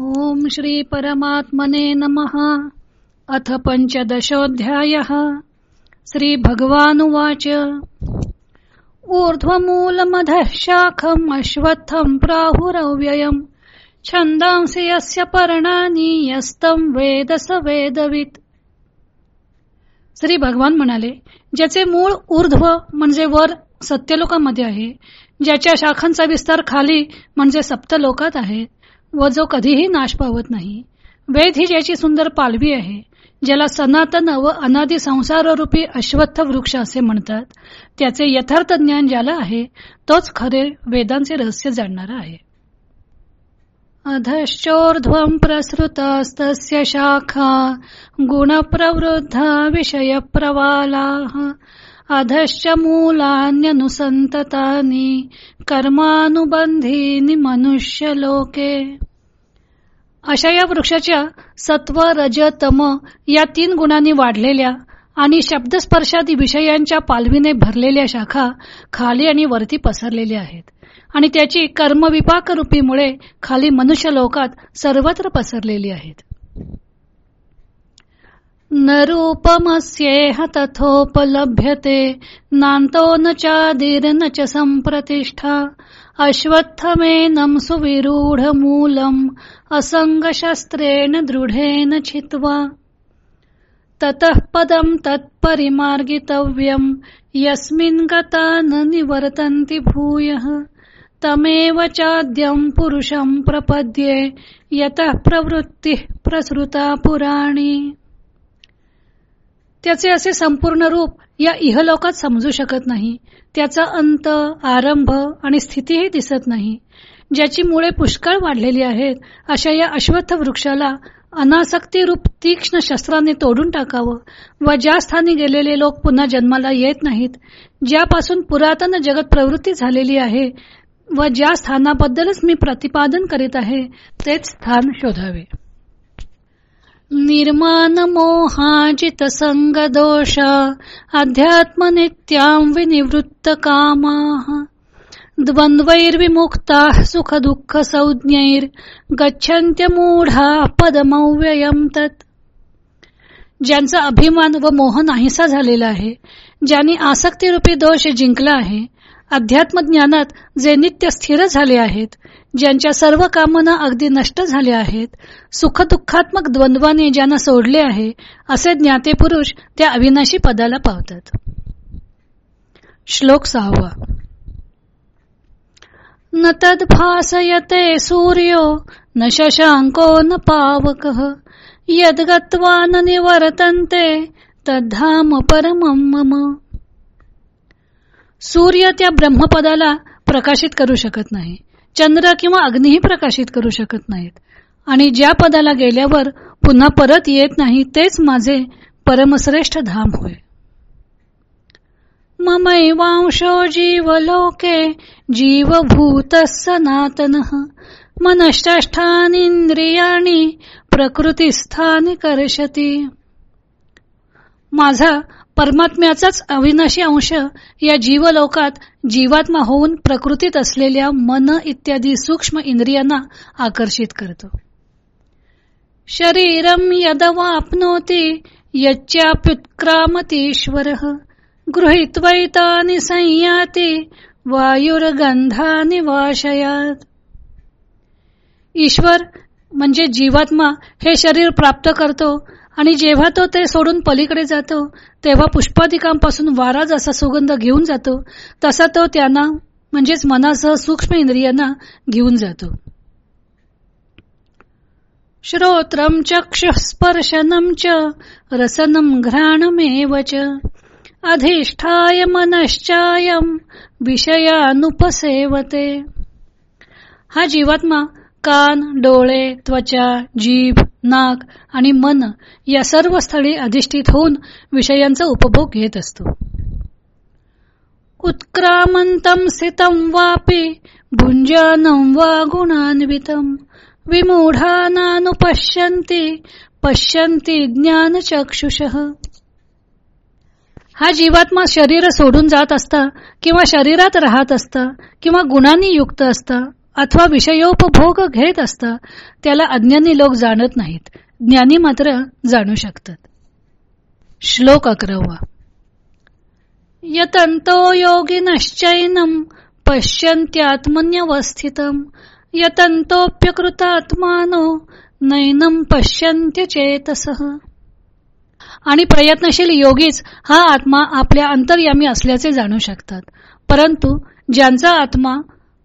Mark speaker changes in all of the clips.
Speaker 1: ओम श्री परमात्मने नमः। अथ पंचदशोऽध्यायः श्री भगवानुवाच ऊर्ध्वमूलमधः शाखम् अश्वत्थम् प्राहुरव्ययम्। छन्दांसि यस्य पर्णानि यस्तम वेद स वेदवित। श्री भगवान म्हणाले ज्याचे मूळ ऊर्ध्व म्हणजे वर सत्यलोकामध्ये आहे ज्याच्या शाखांचा विस्तार खाली म्हणजे सप्तलोकात आहे व जो कधीही नाश पावत नाही. वेद ही ज्याची सुंदर पालवी आहे ज्याला सनातन व अनादि संसाररूपी अश्वत्थ वृक्ष असे म्हणतात त्याचे यथार्थ ज्ञान ज्याला आहे तोच खरे वेदांचे रहस्य जाणणारा आहे. अधश्चोर्ध्वं प्रसृतस्तस्य शाखा गुणप्रवृद्धा विषयप्रवालाः अधश्च मूलान्यनुसन्ततानि कर्मानुबंधीनि मनुष्यलोके। अशा या वृक्षाच्या सत्व रज तम या तीन गुणांनी वाढलेल्या आणि शब्दस्पर्शादी विषयांच्या पालवीने भरलेल्या शाखा खाली आणि वरती पसरलेल्या आहेत. आणि त्याची कर्मविपाक रूपीमुळे खाली मनुष्य लोकात सर्वत्र पसरलेली आहेत. न रूपमस्येह तथोपलभ्यते नान्तो न चादिर्न च सम्प्रतिष्ठा। अश्वत्थमेनं सुविरूढमूलम्। असङ्गशस्त्रेण दृढेन छित्वा। ततः पदं तत्परिमार्गितव्यं यस्मिन् गता न निवर्तन्ति भूयः। तमेव चाद्यं पुरुषं प्रपद्ये। यतः प्रवृत्तिः प्रसृता पुराणी। त्याचे असे संपूर्ण रूप या इहलोकात समजू शकत नाही. त्याचा अंत आरंभ आणि स्थितीही दिसत नाही. ज्याची मुळे पुष्कळ वाढलेली आहेत अशा या अश्वत्थ वृक्षाला अनासक्ती रूप तीक्ष्ण शस्त्राने तोडून टाकावं व ज्या स्थानी गेलेले लोक पुन्हा जन्माला येत नाहीत ज्यापासून पुरातन जगत प्रवृत्ती झालेली आहे व ज्या स्थानाबद्दलच मी प्रतिपादन करीत आहे तेच स्थान शोधावे. निर्माण मोहाजित संग दोष अध्यात्म नित्याम विनिवृत्त कामा। द्वंद्वैर्विमुक्ता सुख दुःख संज्ञैर गच्छन्त्य मूढा पदमव्ययम तत्। ज्यांचा अभिमान व मोह नाहीसा झालेला आहे ज्यांनी आसक्तीरूपी दोष जिंकला आहे अध्यात्म ज्ञानात जे नित्य स्थिर झाले आहेत ज्यांच्या सर्व कामना अगदी नष्ट झाल्या आहेत सुखदुःखात्मक द्वंद्वाने ज्यांना सोडले आहे असे ज्ञाते पुरुष त्या अविनाशी पदाला पावतात. श्लोक सहावा. न तद्भासयते सूर्यो न शशांको न पावक यद्गत्वा न निवर्तन्ते तद्धाम परम मम. सूर्य त्या ब्रह्मपदाला प्रकाशित करू शकत नाही. चंद्र किंवा अग्निही प्रकाशित करू शकत नाहीत. आणि ज्या पदाला गेल्यावर पुन्हा परत येत नाही तेच माझे परमश्रेष्ठ धाम होय. ममैवांशो जीवलोके जीवभूत सनातन. मनष्ठानींद्रियाणी प्रकृतीस्थानी कर्षती. माझा परमात्म्याचाच अविनाशी अंश या जीवलोकात जीवात्मा होऊन प्रकृतीत असलेल्या मन इत्यादी सूक्ष्म इंद्रियांना आकर्षित करतो. शरीरम यदवाप्नोती यच्चाप्युत्क्रामतीश्वर गृहीत्वैतानि संयाती वायुर्गंधानि वाशयात. ईश्वर म्हणजे जीवात्मा हे शरीर प्राप्त करतो आणि जेव्हा तो ते सोडून पलीकडे जातो तेव्हा पुष्पादिकांपासून वारा जसा सुगंध घेऊन जातो तसा तो त्यांना म्हणजेच मनासह सूक्ष्म इंद्रियांना घेऊन जातो. श्रोत्रम चक्षुस्पर्शनम च रसनम घ्राणमेव च अधिष्ठाय मनश्चायम विषयानुपसेवते. हा जीवात्मा कान डोळे त्वचा जीभ नाक आणि मन या सर्व स्थळी अधिष्ठित होऊन विषयांचा उपभोग घेत असतो. उत्क्रामंतम स्थितम वापी भुंजानं वा गुणान्वितम विमूढानानुपश्यन्ति पश्यन्ति ज्ञानचक्षुष। हा जीवात्मा शरीर सोडून जात असता किंवा शरीरात राहत असता किंवा गुणांनी युक्त असता अथवा विषयोपभोग घेत असतं त्याला अज्ञानी लोक जाणत नाहीत. ज्ञानी मात्र जाणू शकतात. श्लोक अकरावा. यतंतो योगिनश्चैनम पश्यन्त्यात्मन्यवस्थितम यतंतोप्यकृतात्मानो नैनम पश्यंत्य चेतसह आणि प्रयत्नशील योगीच हा आत्मा आपल्या अंतर्यामी असल्याचे जाणू शकतात. परंतु ज्यांचा आत्मा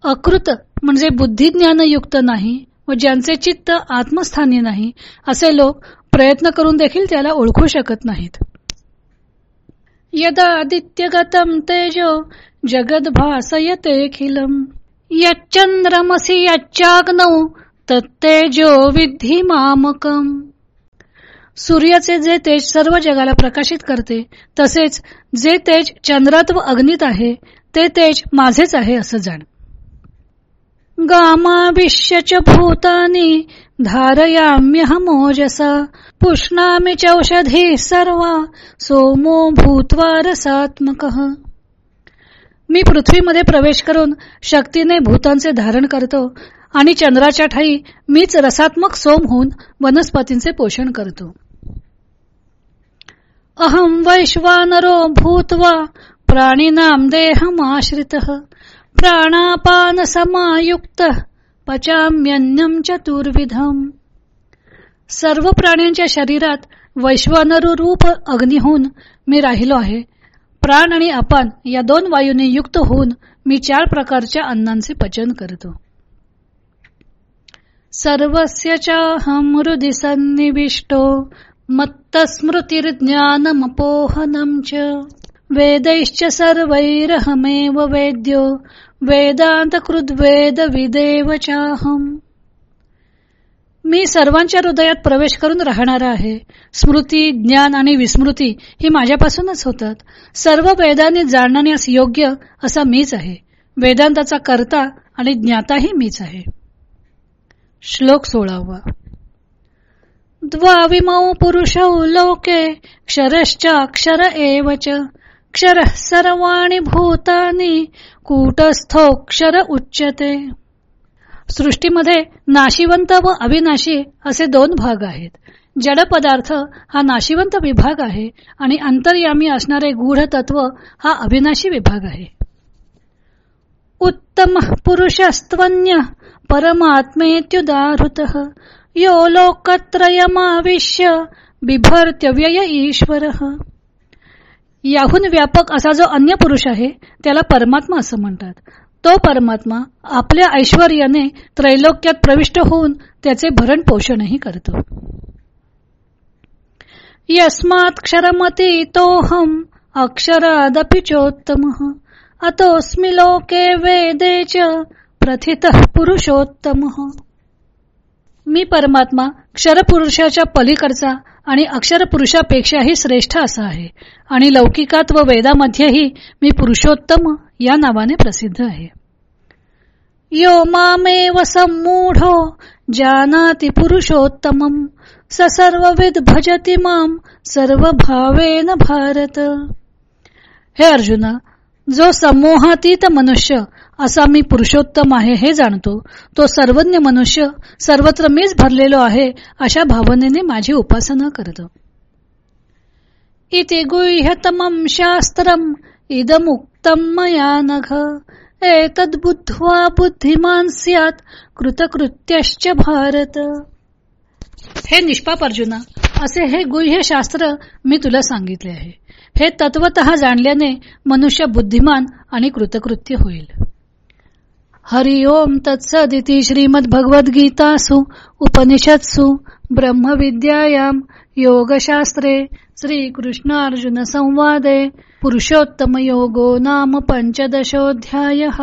Speaker 1: अकृत म्हणजे बुद्धिज्ञानयुक्त नाही व ज्यांचे चित्त आत्मस्थानी नाही असे लोक प्रयत्न करून देखील त्याला ओळखू शकत नाहीत. यदा आदित्यगतम तेजो जगद भासयतेखिलम यच्चंद्रमसी यच्चाग्नौ तत्तेजो विधी मामकम। सूर्याचे जे तेज सर्व जगाला प्रकाशित करते तसेच जे तेज चंद्रात व अग्नीत आहे ते तेज माझेच आहे असं जाण। गामाविश्यच भूतानी धारयाम्यहमोजसा। पुष्णामी चौषधी सर्वा सोमो भूत्वा रसात्मक। मी पृथ्वीमध्ये प्रवेश करून शक्तीने भूतांचे धारण करतो आणि चंद्राच्या ठाई मीच रसात्मक सोम होऊन वनस्पतींचे पोषण करतो. अहम वैश्वानरो भूत्वा प्राणिनाम देहमाश्रित। प्राणापान समायुक्त पचाम्यन्नम चतुर्विधम. सर्व प्राण्यांच्या शरीरात वैश्वानरू अग्नी अग्निहून मी राहिलो आहे. प्राण आणि अपान या दोन वायूने युक्त होऊन मी चार प्रकारच्या अन्नांचे पचन करतो. सर्वस्य चाहम हृदि सन्निविष्टो मत्तस्मृतिर्ज्ञानमपोहनं च. वेदैश्च सर्वैरहमेव वेद्यो वेदांतकृद्वेद विदेव चाहम. मी सर्वांच्या हृदयात प्रवेश करून राहणारा आहे. स्मृती ज्ञान आणि विस्मृती ही माझ्यापासूनच होतात. सर्व वेदांनी जाणण्यास योग्य असा मीच आहे. वेदांताचा कर्ता आणि ज्ञाताही मीच आहे. श्लोक सोळावा. द्वाविमौ पुरुषौ लोके क्षरश्चाक्षर एव च. क्षर सर्वाणि भूतानी कूटस्थोक्षर उच्यते. सृष्टीमध्ये नाशिवंत व अविनाशी असे दोन भाग आहेत. जड पदार्थ हा नाशिवंत विभाग आहे आणि अंतर्यामी असणारे गूढ तत्व हा अविनाशी विभाग आहे. उत्तम पुरुषस्त्वन्य परमात्मेत्युदाहृत यो लोकत्रयमाविश्य बिभर्त्यव्यय ईश्वर. याहून व्यापक असा जो अन्य पुरुष आहे त्याला परमात्मा असं म्हणतात. तो परमात्मा आपल्या ऐश्वर्याने त्रैलोक्यात प्रविष्ट होऊन त्याचे भरण पोषणही करतो. यस्मात क्षरमती तोहम अक्षरादपि चोत्तम। अतोस्मि लोके वेदे च प्रथित पुरुषोत्तम। मी परमात्मा क्षरपुरुषाच्या पलीकडचा आणि अक्षर पुरुषापेक्षाही श्रेष्ठ असा आहे. आणि लौकिकात व वेदामध्येही मी पुरुषोत्तम या नावाने प्रसिद्ध आहे. यो मामेव सम्मूढो जानाति पुरुषोत्तमम स सर्वविद भजती माम सर्व भावेन भारत। हे अर्जुना जो समूहातीत मनुष्य असा मी पुरुषोत्तम आहे हे जाणतो. तो सर्वज्ञ मनुष्य सर्वत्र मीच भरलेलो आहे अशा भावनेने माझी उपासना करतो. इति गुह्यतमं शास्त्रम् इदमुक्तम मया नघ। एतद्बुद्ध्वा बुद्धिमान स्यात् कृतकृत्यश्च भारत। हे निष्पाप अर्जुना असे हे गुह्य शास्त्र मी तुला सांगितले आहे. हे तत्वत जाणल्याने मनुष्य बुद्धिमान आणि कृतकृत्य होईल. हरि ओम तत्सदिती श्रीमद्भगवद्गीतासु उपनिषत्सु ब्रह्मविद्यायां योगशास्त्रे श्रीकृष्णार्जुनसंवादे पुरुषोत्तमयोगो नाम पञ्चदशोऽध्यायः।